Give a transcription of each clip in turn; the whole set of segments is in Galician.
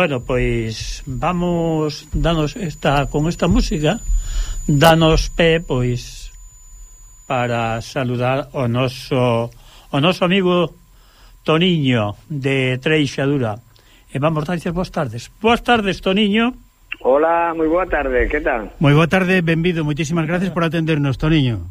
Bueno, pois vamos danos esta con esta música danos pé pois para saludar o noso o noso amigo Toniño de Treixadura. E vamos darlle boas tardes. Boas tardes, Toniño. Hola, moi boa tarde, que tal? Moi boa tarde, benvido, moitísimas gracias por atendernos, Toniño.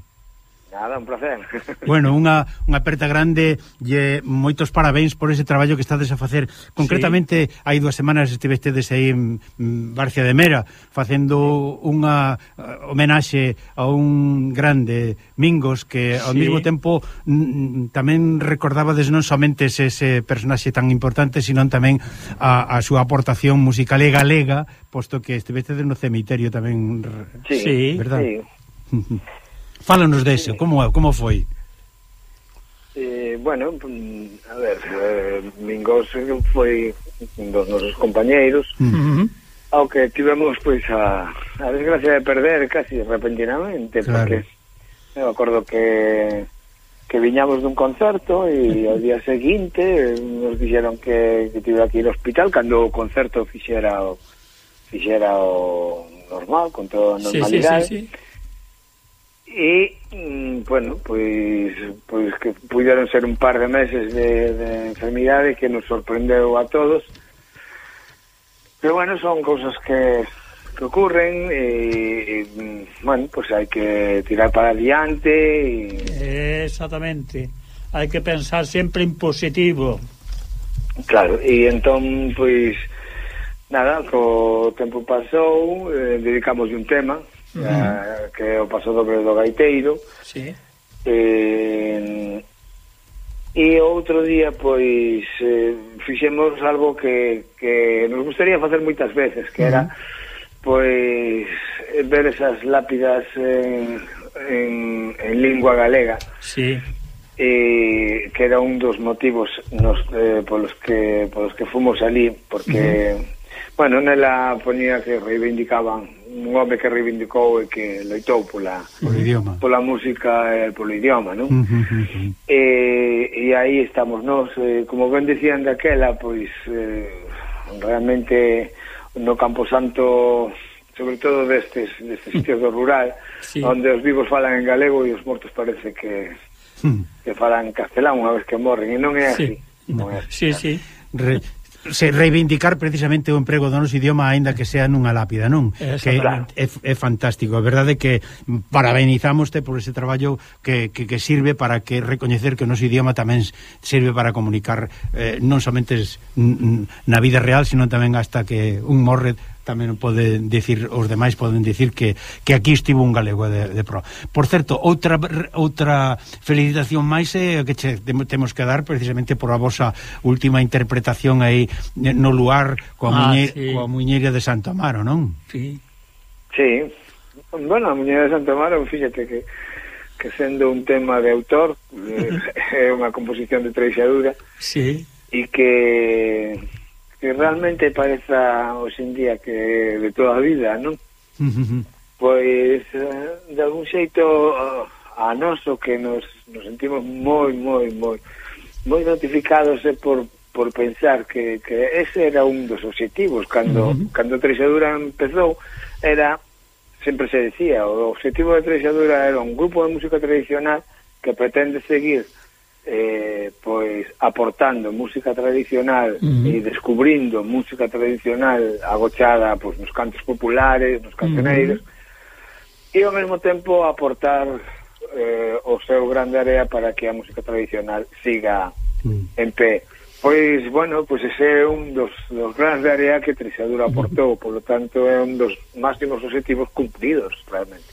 Nada, un placer. Bueno, unha, unha aperta grande e moitos parabéns por ese traballo que estades a facer. Concretamente, sí. hai dúas semanas estivestedes aí en Barcia de Mera facendo sí. unha eh, homenaxe a un grande Mingos que ao sí. mesmo tempo mm, mm, tamén recordabades non somente ese, ese personaxe tan importante, sino tamén a, a súa aportación musical e galega, posto que estivestedes no cemiterio tamén, sí. verdad? Sí. Fálanos deso, como é, como foi? Eh, bueno, mm, a ver, eh, Mingos eh, foi un dos nosos compañeiros uh -huh. ao que tivemos pois a, a desgracia de perder casi repentinamente claro. porque eu acordo que que viñamos dun concerto e ao día seguinte eh, nos dixeron que, que tive aquí no hospital cando o concerto fixera o, fixera o normal, con toda normalidade sí, sí, sí, sí e mm, bueno, pois, pois que puderon ser un par de meses de, de enfermidade que nos sorprendeu a todos. Pero bueno, son cousas que, que ocurren e, e mm, bueno, pois hai que tirar para adiante e... Exactamente. Hai que pensar sempre en positivo. Claro, e entón, pois nada, co tempo pasou eh, dedicamos un tema uh ah, -huh. que é o paso doble do Gaiteiro. Sí. Eh, e outro día, pois, eh, fixemos algo que, que nos gustaría facer moitas veces, que uh -huh. era, pois, ver esas lápidas en, en, en lingua galega. Sí eh, que era un dos motivos nos, eh, polos que polos que fomos ali porque uh -huh. bueno, nela ponía que reivindicaban un home que reivindicou e que loitou pola polo idioma. pola música e polo idioma, non? Uh -huh, uh -huh. E, e aí estamos nós, eh, como ben decían daquela, pois eh, realmente no campo santo, sobre todo destes, destes mm. sitios do rural, sí. onde os vivos falan en galego e os mortos parece que mm. que falan castelán unha vez que morren e non é así. Sí, non é así, sí. sí. Re se reivindicar precisamente o emprego do noso idioma aínda que sea nunha lápida, non? Que claro. é, é fantástico, a verdade que parabenizámoste por ese traballo que, que, que sirve para que recoñecer que o noso idioma tamén sirve para comunicar eh, non somente na vida real, sino tamén hasta que un morre tamén poden dicir os demais poden dicir que, que aquí estivo un galego de, de pro. Por certo, outra outra felicitación máis é que che, temos que dar precisamente por a vosa última interpretación aí no luar coa, ah, muñe, sí. coa muñeira de Santo Amaro, non? Sí. Sí. Bueno, a muñeira de Santo Amaro, fíxate que que sendo un tema de autor eh, é unha composición de Treixadura. Sí. E que que realmente pareza hoxendía que de toda a vida, non? pois eh, de algún xeito a noso que nos, nos sentimos moi, moi, moi moi notificados é por, por pensar que, que ese era un dos obxectivos cando, uh -huh. cando Treixadura empezou era, sempre se decía o obxectivo de Treixadura era un grupo de música tradicional que pretende seguir eh, pois aportando música tradicional uh -huh. e descubrindo música tradicional agochada pois nos cantos populares, nos cancioneiros uh -huh. e ao mesmo tempo aportar eh, o seu grande área para que a música tradicional siga uh -huh. en pé. Pois, bueno, pois ese é un dos, dos grandes área que Trixadura aportou, polo tanto é un dos máximos objetivos cumpridos, realmente.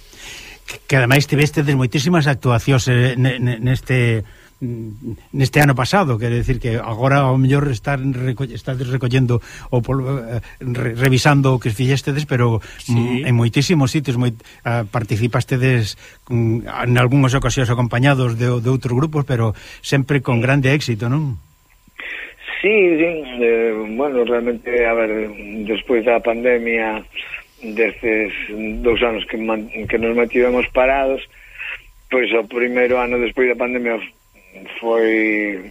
Que, que ademais tiveste moitísimas actuacións eh, neste Mm, neste ano pasado, quero decir que agora ao mellor estar reco estades recollendo o polvo, eh, re, revisando o que fixestedes, pero mm, sí. en moitísimos sitios moi, uh, participastedes mm, en algunhas ocasións acompañados de, de outros grupos, pero sempre con grande éxito, non? Sí, sí eh, bueno, realmente, a ver, despois da pandemia destes dous anos que, man, que nos mantivemos parados, pois o primeiro ano despois da pandemia foi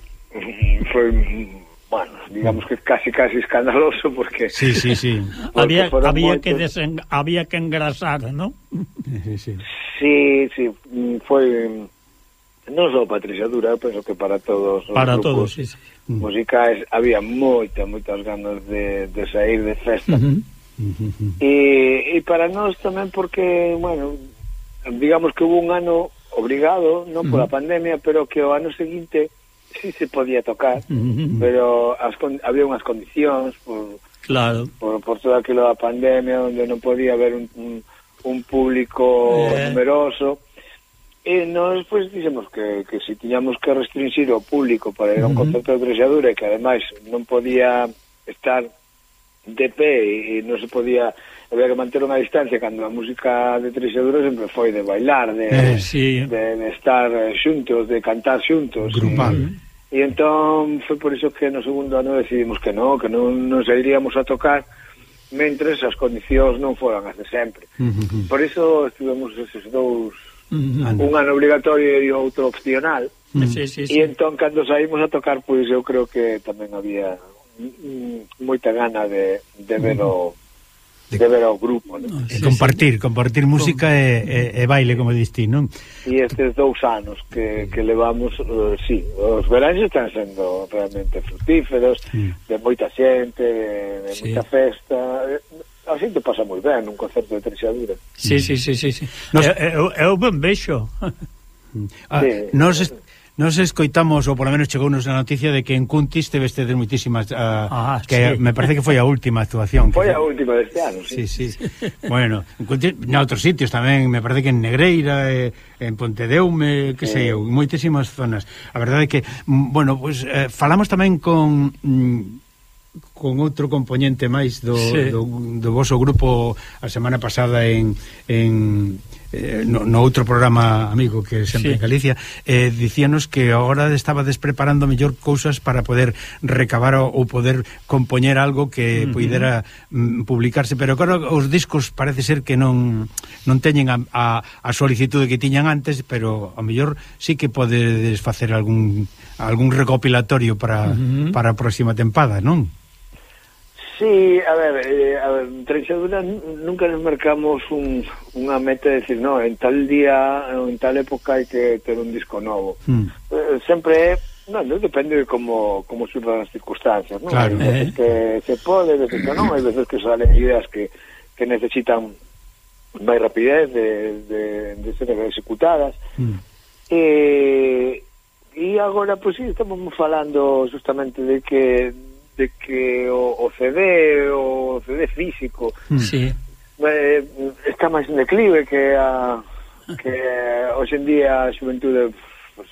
foi bueno, digamos que casi casi escandaloso porque Sí, sí, sí. había había moitos... que desen, había que engrasar, ¿no? sí, sí. Sí, sí, foi non só para Trisadura, penso que para todos os para grupos todos, sí, sí. Mm. musicais había moita, moitas ganas de, de sair de festa. Uh. Uh -huh. E, e para nós tamén porque, bueno, digamos que hubo un ano obrigado, non pola pandemia, pero que o ano seguinte sí se podía tocar, pero as con, había unhas condicións por, claro. por, por todo aquilo da pandemia, onde non podía haber un, un, un público eh. numeroso, E nós, pois, dixemos que, que se tiñamos que restringir o público para ir a un concerto de trexadura, que ademais non podía estar de pé e non se podía había que manter unha distancia cando a música de Tres Euros sempre foi de bailar, de, eh, sí. de, de estar xuntos, de cantar xuntos. Grupal. E, entón foi por iso que no segundo ano decidimos que non, que non nos iríamos a tocar mentres as condicións non foran as de sempre. Uh -huh. Por iso estivemos esos dous uh -huh. un ano obligatorio e outro opcional. Uh sí, sí, sí. Entón cando saímos a tocar, pois eu creo que tamén había moita gana de, de ver o de, de ver ao grupo non? No, ah, sí, compartir, sí. compartir música Com... e, e, e baile como diste non? E estes dous anos que, que levamos uh, sí, os veráns están sendo realmente fructíferos sí. de moita xente, de sí. moita festa eh, a xente pasa moi ben un concerto de trexadura sí, sí, sí, sí, sí. Nos... Eu, eu ben vexo Ah, sí. nos, Nos escoitamos, ou polo menos chegou nos a noticia de que en Cuntis teveste de muitísimas... Uh, ah, ah, que sí. Me parece que foi a última actuación. Foi a última deste ano, sí. sí, sí. bueno, en Cuntis, outros sitios tamén, me parece que en Negreira, eh, en Pontedeume, que sei eu, moitísimas zonas. A verdade é que, mm, bueno, pues, eh, falamos tamén con... Mm, con outro componente máis do, sí. do, do vosso grupo a semana pasada en, en eh, no, no outro programa amigo que sempre sí. en Galicia eh, dicíanos que agora estaba despreparando mellor cousas para poder recabar ou poder compoñer algo que uh -huh. poidera mm, publicarse pero claro, os discos parece ser que non non teñen a, a, a solicitude que tiñan antes pero a mellor sí que podedes facer algún algún recopilatorio para, uh -huh. para a próxima tempada, non? Sí, a ver, eh, a ver Treixadura nunca nos marcamos un, unha meta de decir, no, en tal día, en tal época hai que ter un disco novo. Mm. Eh, sempre no, no, depende de como, como surjan as circunstancias, non? Claro, hai veces eh? que se pode, veces que non, hai veces que salen ideas que, que necesitan máis rapidez de, de, de ser executadas. Mm. E, eh, e agora, pois, pues, sí, estamos falando justamente de que de que o, o CD, o CD físico, mm. sí. eh, está máis en declive que a que hoxe en día a xuventude pues,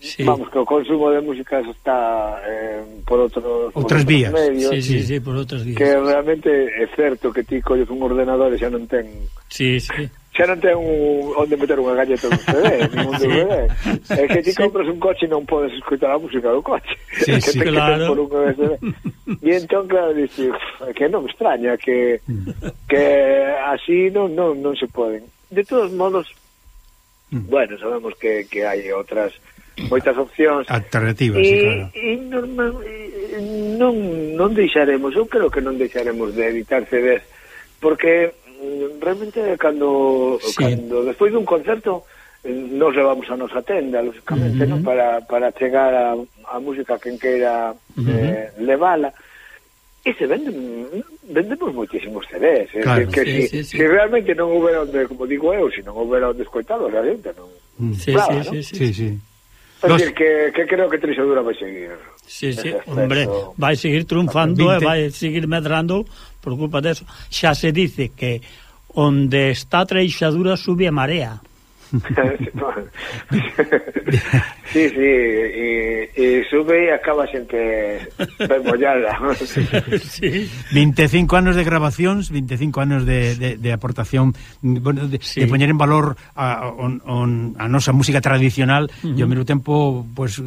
sí. vamos, que o consumo de música está eh, por outros outras por vías, medios, sí, sí, sí, por outras vías. que realmente é certo que ti colles un ordenador e xa non ten sí, sí xa non ten un, onde meter unha galleta dun CD, ningún sí. DVD. É que ti sí. compras un coche e non podes escutar a música do coche. Sí, é que sí, ten claro. que por un USB. E entón, claro, dixi, que non me extraña que, que así non, non, non se poden. De todos modos, mm. bueno, sabemos que, que hai outras moitas opcións alternativas, e, sí, claro. E normal, non non deixaremos, eu creo que non deixaremos de editar CDs porque realmente cando, sí. cando despois dun concerto eh, nos levamos a nosa tenda, lógicamente, uh -huh. no? para, para chegar a, a música que queira uh -huh. eh, levala. E se venden, vendemos moitísimos CDs. Eh? Claro, que sí, si, sí, sí. si realmente non houbera onde, como digo eu, se si non houbera onde escoitado, realmente non. Mm. Sí, Brava, sí, ¿no? sí, sí, sí, sí. Los... Decir, que, que creo que Trisadura vai seguir. Sí, sí, hombre, vai seguir triunfando 20... e eh, vai seguir medrando por culpa deso, xa se dice que onde está a treixadura sube a marea sí, sí, e, e sube e acaba xente ben mollada. sí. 25 anos de grabacións, 25 anos de, de, de aportación, bueno, de, sí. de poñer en valor a, on, on, a nosa música tradicional uh -huh. e ao mesmo tempo, pues,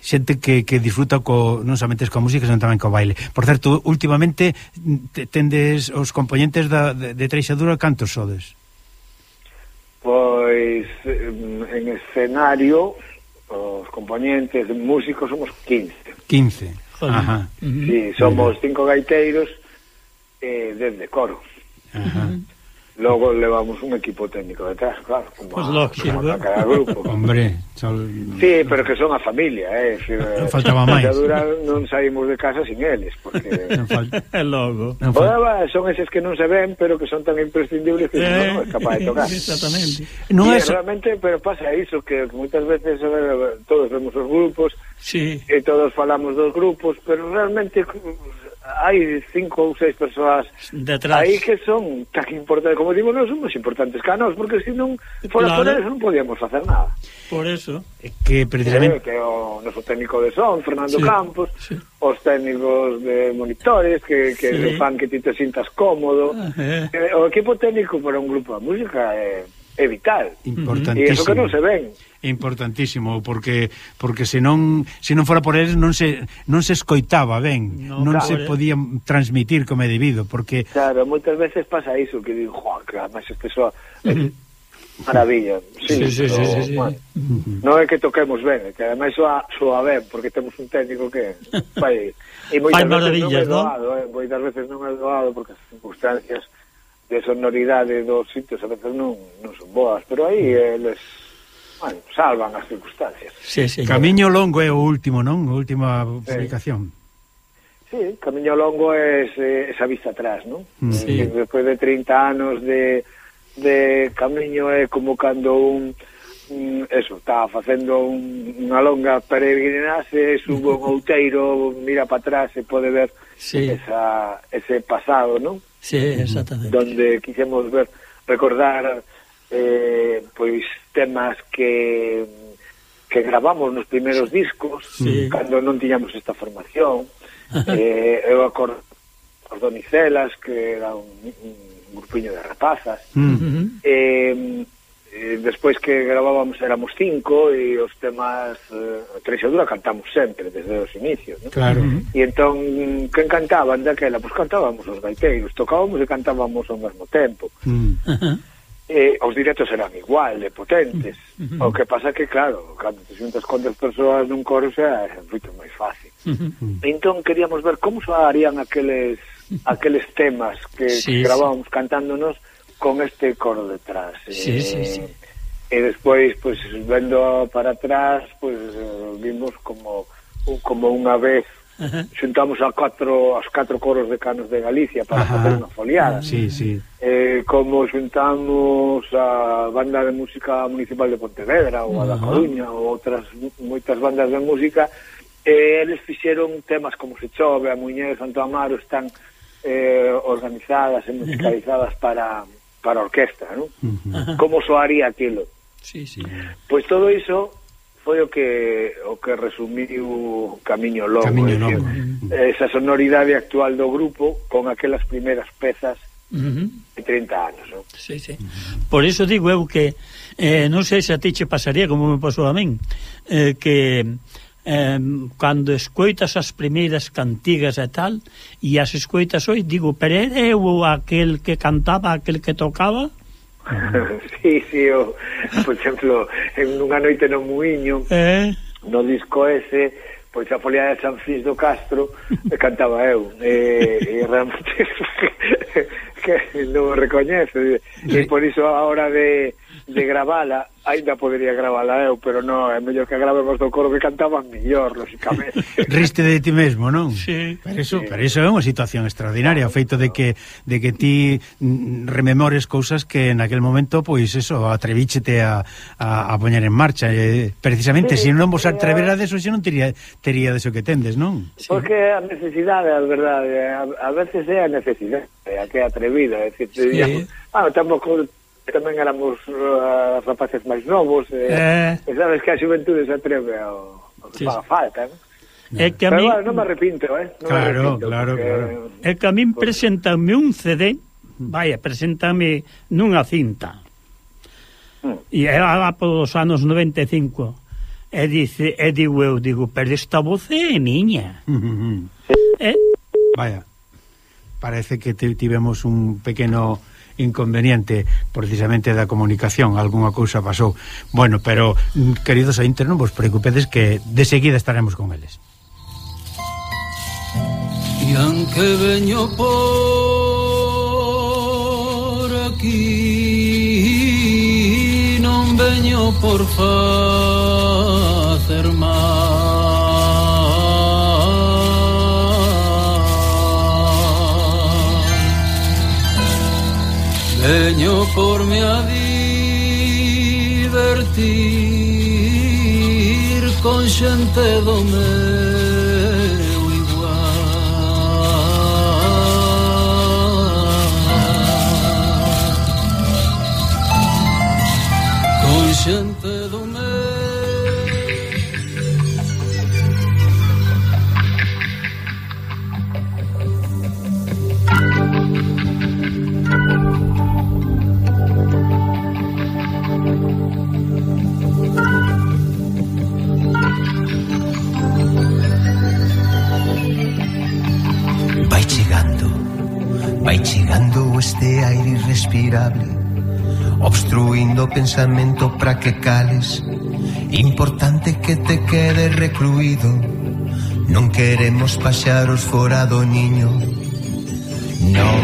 xente que, que disfruta co, non somente coa música, senón tamén co baile. Por certo, últimamente tendes os componentes da, de, de Treixadura cantos sodes? Pois en escenario os componentes músicos somos 15. 15. Ajá. Sí, somos cinco gaiteiros eh, desde de coro. Ajá. Logo levamos un equipo técnico detrás, claro, como, pues lógico, como a cada grupo. Hombre, chal... Sí, pero que son a familia, eh. Si, non faltaba eh, máis. Dura non saímos de casa sin eles, porque non logo. Non son eses que non se ven, pero que son tan imprescindibles que eh, non é capaz de eh, tocar. Exactamente. No es... realmente, pero pasa iso que moitas veces ver, todos vemos os grupos, sí. e todos falamos dos grupos, pero realmente hai cinco ou seis persoas detrás aí que son tan importantes, como digo, non son máis importantes que a nós, porque se non fora claro. por eles non podíamos facer nada. Por eso, que precisamente... Eh, que, o noso técnico de son, Fernando sí, Campos, sí. os técnicos de monitores, que, que sí. fan que ti te sintas cómodo. Ah, eh. O equipo técnico para un grupo de música é, é vital. Importantísimo. E iso que non se ven é importantísimo porque porque se non se non fora por eles non se non se escoitaba ben, no, non claro, se eh. podía transmitir como é debido, porque Claro, moitas veces pasa iso que digo, "Jo, que además este só Maravilla, sí, sí, sí, sí, sí, sí. Bueno, Non é que toquemos ben, que ademais soa, soa ben, porque temos un técnico que fai, e moitas veces non é doado, eh, moitas veces non é doado, porque as circunstancias de sonoridade dos sitios a veces non, non son boas, pero aí eles eh, bueno, salvan as circunstancias. Sí, sí, Camiño Longo é o último, non? A última publicación. Sí, sí Camiño Longo é eh, esa vista atrás, non? Mm. Eh, sí. Despois de 30 anos de, de Camiño é como cando un eso, estaba facendo un, unha longa peregrinaxe, subo un outeiro, mira para atrás e pode ver sí. esa, ese pasado, non? Sí, exactamente. Donde quixemos ver, recordar eh, pois temas que que gravamos nos primeiros discos sí. cando non tiñamos esta formación eh, eu acordo os Donicelas que era un, un grupiño de rapazas uh -huh. eh, eh, despois que gravábamos éramos cinco e os temas eh, Treixadura cantamos sempre desde os inicios ¿no? claro. e entón que cantaban daquela? pois pues cantábamos os gaiteiros tocábamos e cantábamos ao mesmo tempo mm. uh -huh eh, os directos eran igual de potentes uh -huh. o que pasa que claro cando te xuntas con 10 persoas nun coro xa é moito máis fácil uh -huh. entón queríamos ver como soarían aqueles aqueles temas que, sí, que grabábamos sí. cantándonos con este coro detrás sí, eh, sí, sí. Eh, e despois pues, vendo para atrás pues, vimos como como unha vez uh xuntamos a catro, as catro coros de canos de Galicia para Ajá. facer unha foliada. Sí, sí. Eh, como xuntamos a banda de música municipal de Pontevedra ou a da Coruña ou outras moitas bandas de música eh, eles fixeron temas como Se Chove, a Muñeira de Santo Amaro están eh, organizadas e musicalizadas para, para orquesta, non? Como soaría aquilo? Sí, sí. Pois todo iso foi o que o que resumiu Camiño Longo, Camiño Longo. Decir, eh, esa sonoridade actual do grupo con aquelas primeiras pezas uh -huh. de 30 anos, non? Sí, sí. Uh -huh. Por iso digo eu que eh, non sei se a ti che pasaría como me pasou a min, eh, que eh, cando escoitas as primeiras cantigas e tal, e as escoitas hoy, digo, pero era eu aquel que cantaba, aquel que tocaba? sí, sí, o, por exemplo, en unha noite no Muiño, eh? no disco ese, pois a folia de San Fis do Castro e cantaba eu e, e realmente que non o recoñece e por iso a hora de de gravala, ainda podería gravala eu, pero non, é mellor que gravemos do coro que cantaban millor, lógicamente. Riste de ti mesmo, non? Sí. Pero iso, sí. pero iso é unha situación extraordinaria, o feito de que de que ti mm, rememores cousas que en aquel momento, pois eso, atrevíchete a, a, a poñer en marcha. E, precisamente, sí, se si non vos atreverades, eh. hoxe non tería, tería deso que tendes, non? Sí. Porque a necesidade, a verdade, a, a veces é a necesidade, a que é atrevida, é dicir, sí. digamos, ah, tampouco que tamén éramos uh, rapaces máis novos e, eh... e sabes que a xuventude se atreve ao, ao que sí. falta, non? É que a Pero, mí... Bueno, non me arrepinto, eh? Non claro, me arrepinto, claro, porque... claro. É que a min presentanme un CD, vaya, preséntame nunha cinta. Mm. E era lá polos anos 95. E dice, e digo eu, digo, pero esta voz é niña. Mm -hmm. eh? Vaya, parece que tivemos un pequeno inconveniente precisamente da comunicación, algunha cousa pasou. Bueno, pero mm, queridos ointes, non vos preocupedes que de seguida estaremos con eles. E aunque veño por aquí non veño por facer mal Veño por me a divertir con xente do meu este aire irrespirable obstruindo o pensamento para que cales. Importante que te quede recluído non queremos paxaros fora do niño. Non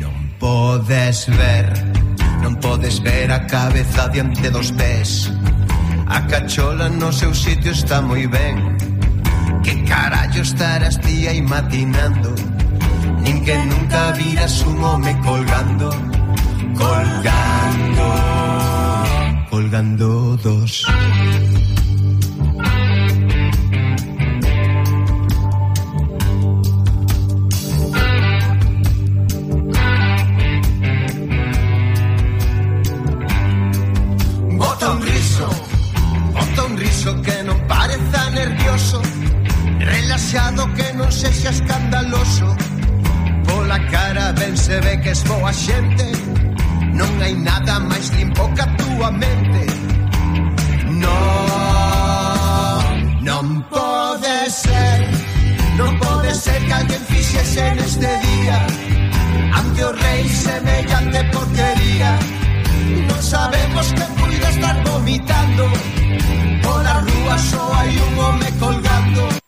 non podes ver non podes ver a cabeza diante dos pés. A cachola no seu sitio está moi ben. Que carallo estarás ti aí matinando? en que nunca viras un home colgando, colgando, colgando dos. Bota un riso, bota un riso que non pareza nervioso, relaxado que non sexa escandaloso pola cara ben se ve que es boa xente Non hai nada máis limpo que a túa mente. Non, non pode ser Non pode ser que alguén fixese neste día. Ante o rei semellante porquería Non sabemos que puida estar vomitando. Pola rúa só hai un home colgando.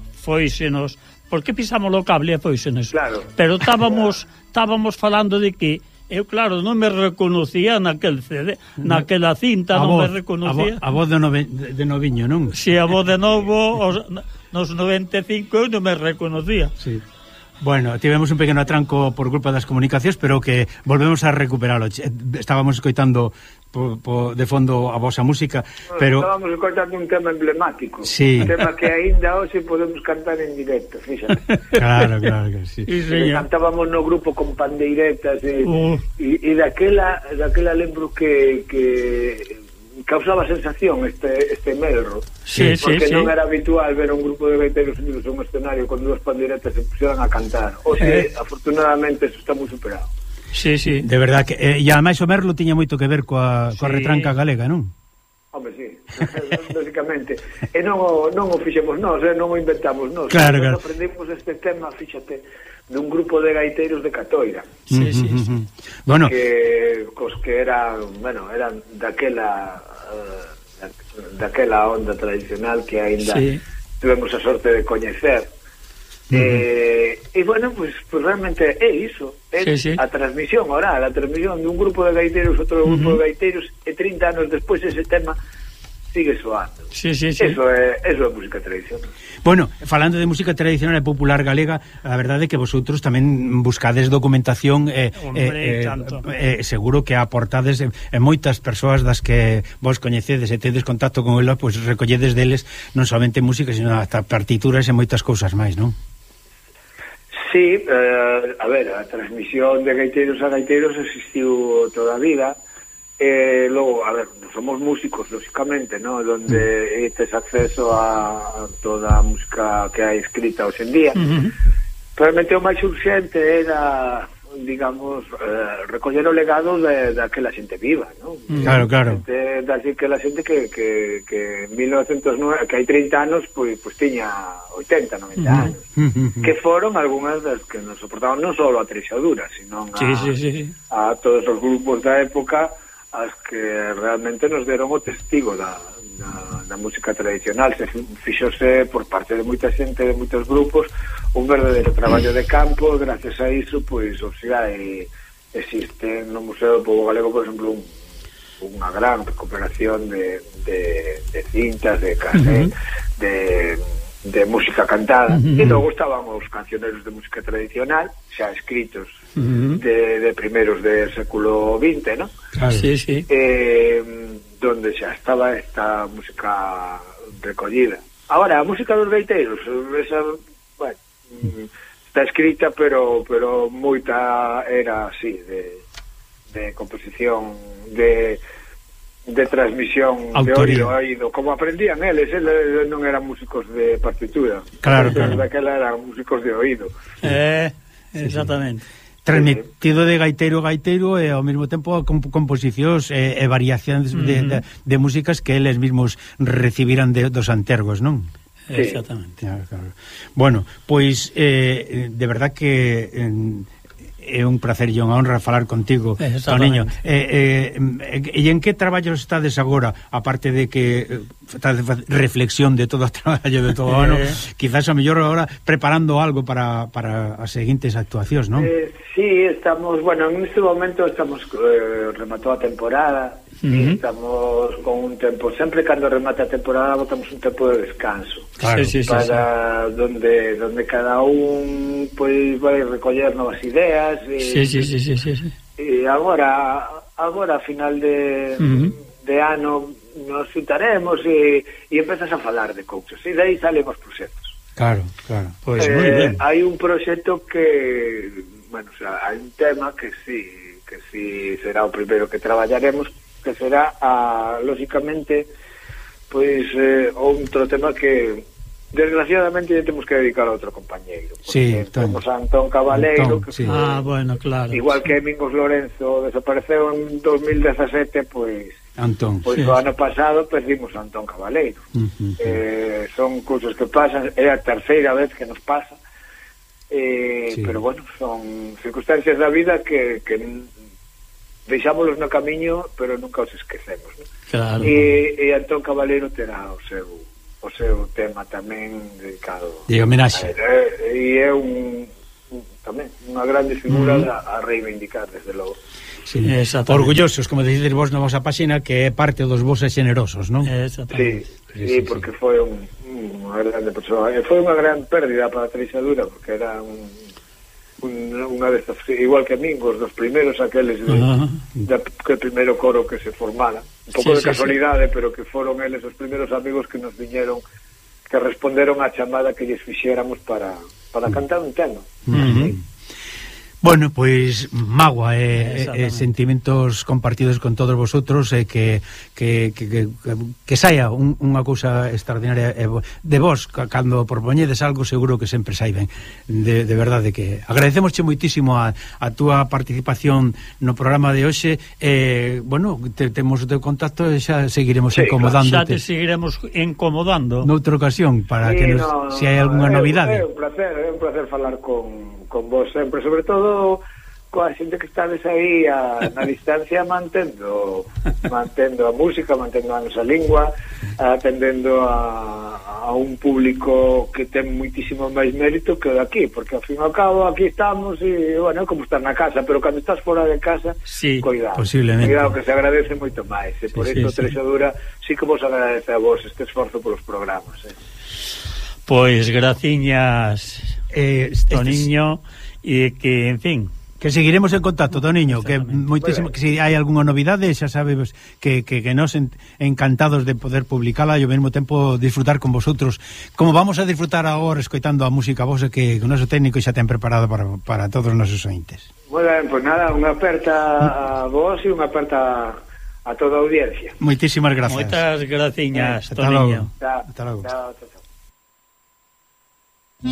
foisenos porque pisamos o cable e foisenos claro. pero estábamos estábamos falando de que eu claro non me reconocía naquel CD, naquela cinta a non voz, me reconocía. A, vo, a voz de, nove, de noviño, non? Si, a voz de novo os, nos 95 eu non me reconocía. Sí. Bueno, tivemos un pequeno atranco por culpa das comunicacións, pero que volvemos a recuperalo. Estábamos escoitando po, po, de fondo a vosa música pero estábamos escoltando un tema emblemático sí. un tema que aínda hoxe podemos cantar en directo fíxate claro, claro que sí. sí que cantábamos no grupo con pandeiretas e, uh. e, e daquela daquela lembro que, que causaba sensación este este melro sí, porque sí, non sí. era habitual ver un grupo de gaiteros unidos en un escenario con dúas panderetas se pusieran a cantar o sea, eh. afortunadamente eso está moi superado Sí, sí. De verdad que eh, e ademais o Merlo tiña moito que ver coa, sí. coa retranca galega, non? Home, sí, Básicamente, e non o, non o fixemos nós, eh, non o inventamos nós. Claro, claro. Aprendimos este tema, fíxate, dun grupo de gaiteiros de Catoira. Sí, sí, sí. sí. Bueno, que cos que eran, bueno, eran daquela uh, daquela onda tradicional que aínda sí. tivemos a sorte de coñecer Eh, e bueno, pues, pues realmente é iso é sí, sí. a transmisión oral a transmisión dun grupo de gaiteros outro grupo uh -huh. de gaiteros e 30 anos despois ese tema sigue soando. Sí, sí, sí. Eso é, eso é música tradicional. Bueno, falando de música tradicional e popular galega, a verdade é que vosotros tamén buscades documentación eh, e eh, eh, eh, eh, seguro que aportades eh, eh, moitas persoas das que vos coñecedes e tedes contacto con elas, pois recolledes deles non somente música, sino hasta partituras e moitas cousas máis, non? Sí, eh, a ver, a transmisión de gaiteiros a gaiteiros existiu toda a vida. Eh, logo, a ver, somos músicos, lóxicamente, ¿no? Donde mm. tes acceso a toda a música que hai escrita hoxe en día. Mm -hmm. Realmente o máis urgente era digamos, eh, recoller o legado de, daquela xente viva, ¿no? Claro, claro. Xente, daquela xente que, que, que en 1909, que hai 30 anos, pois, pois tiña 80, 90 anos. Uh -huh. Que foron algunhas das que nos soportaban non só a trexadura, sino a, sí, sí, sí. a todos os grupos da época as que realmente nos deron o testigo da, da, da música tradicional. Se fixose por parte de moita xente, de moitos grupos, un verdadeiro traballo de campo gracias a iso, pois, o sea, eh, existe no Museo do Pobo Galego, por exemplo, un, unha gran recuperación de, de, de cintas, de casé, uh -huh. de de música cantada uh -huh. e logo estaban os cancioneros de música tradicional xa escritos uh -huh. de, de primeros de século XX ¿no? claro. sí, sí. Eh, donde xa estaba esta música recollida ahora, a música dos gaiteiros esa, bueno, está escrita, pero pero moita era así de, de composición de de transmisión Autoría. de oído a oído, como aprendían eles, eles non eran músicos de partitura. Claro, claro. Daquela eran músicos de oído. Eh, exactamente. Transmitido de gaiteiro a gaiteiro e ao mesmo tempo comp composicións e, e variacións de, mm -hmm. de, de, de músicas que eles mesmos recibiran de, dos antergos, non? Sí. Exactamente. Claro, claro. Bueno, pois eh, de verdad que eh, é un placer e unha honra falar contigo, Toniño. Eh, eh, e en que traballos estades agora, aparte de que eh, estás reflexión de todo o traballo de todo o ano, eh. quizás a mellor agora preparando algo para, para as seguintes actuacións, non? Eh, sí, estamos, bueno, en este momento estamos eh, rematou a temporada, -huh. Eh, estamos con un tempo Sempre cando remata a temporada Botamos un tempo de descanso claro. sí, sí, Para sí, sí. Donde, donde cada un Pois pues, vai recoller novas ideas e, sí, sí, sí, sí, sí, sí. e agora Agora a final de, uh -huh. de ano Nos citaremos E, e empezas a falar de cousas E dai salen os proxectos Claro, claro pois, eh, moi ben. Hai un proxecto que Bueno, o sea, hai un tema que si sí, que si será o primeiro que traballaremos que será a, lógicamente pois eh, outro tema que desgraciadamente lle temos que dedicar a outro compañeiro sí, entón, temos a Antón Cabaleiro Antón, que, sí. ah, bueno, claro, igual sí. que Mingos Lorenzo desapareceu en 2017 pois Antón. Pois sí. o ano pasado perdimos a Antón Cabaleiro uh -huh. eh, son cousas que pasan é a terceira vez que nos pasa eh, sí. pero bueno, son circunstancias da vida que, que deixámolos no camiño, pero nunca os esquecemos, ¿no? Claro. E, e Antón Cabaleiro terá o seu o seu tema tamén dedicado. De homenaxe. E é un, un tamén unha grande figura mm. a, a reivindicar, desde logo. Sí, orgullosos, como decides vos na vosa páxina que é parte dos vosos generosos, non? Exactamente. Sí, sí, sí, sí porque foi un, unha grande persoa. Foi unha gran pérdida para a Trixadura porque era un unha vez igual que a Mingos dos primeiros aqueles de, uh -huh. da, que primeiro coro que se formara un pouco sí, de sí, casualidade sí. pero que foron eles os primeiros amigos que nos viñeron que responderon á chamada que lles fixéramos para, para mm. cantar un tema mm-hmm. uh -huh. Bueno, pois magua e eh, eh, eh sentimentos compartidos con todos vosotros e eh, que, que, que, que, que saia un, unha cousa extraordinaria eh, de vos, cando propoñedes algo seguro que sempre saiben de, de verdade que agradecemosche moitísimo a, a túa participación no programa de hoxe eh, bueno, te, temos o teu contacto e xa seguiremos sí, incomodándote. Xa te seguiremos incomodando. Noutra ocasión para sí, que nos, no, se hai alguna novidade. é un placer, é un placer falar con con vos sempre, sobre todo coa xente que estades aí a, na distancia mantendo mantendo a música, mantendo a nosa lingua, atendendo a, a un público que ten muitísimo máis mérito que o de aquí, porque ao fin e ao cabo aquí estamos e, bueno, como estar na casa, pero cando estás fora de casa, sí, cuidado, posiblemente. cuidado que se agradece moito máis, e por sí, iso, sí, Trexadura sí. sí que vos agradece a vos este esforzo polos programas. Eh. Pois, graciñas eh, Toniño e que, en fin... Que seguiremos en contacto, Toniño, que moitísimo eh, que se si hai algunha novidade, xa sabemos que, que, que nos encantados de poder publicala e ao mesmo tempo disfrutar con vosotros. Como vamos a disfrutar agora escoitando a música vosa que, o noso técnico xa ten preparado para, para todos os nosos ointes. Moi ben, pois pues nada, unha aperta a vos e unha aperta a toda a audiencia. Moitísimas grazas. Moitas graciñas, eh, Toniño. Ata logo. Hasta logo. O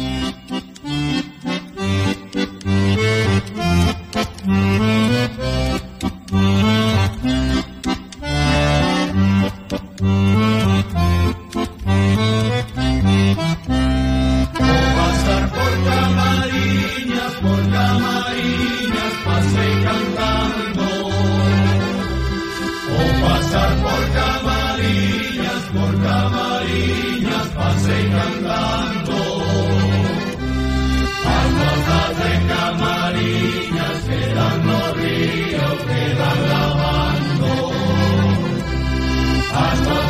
pasar por camarillas, por camarillas, pase cantando, o pasar por camarillas. I love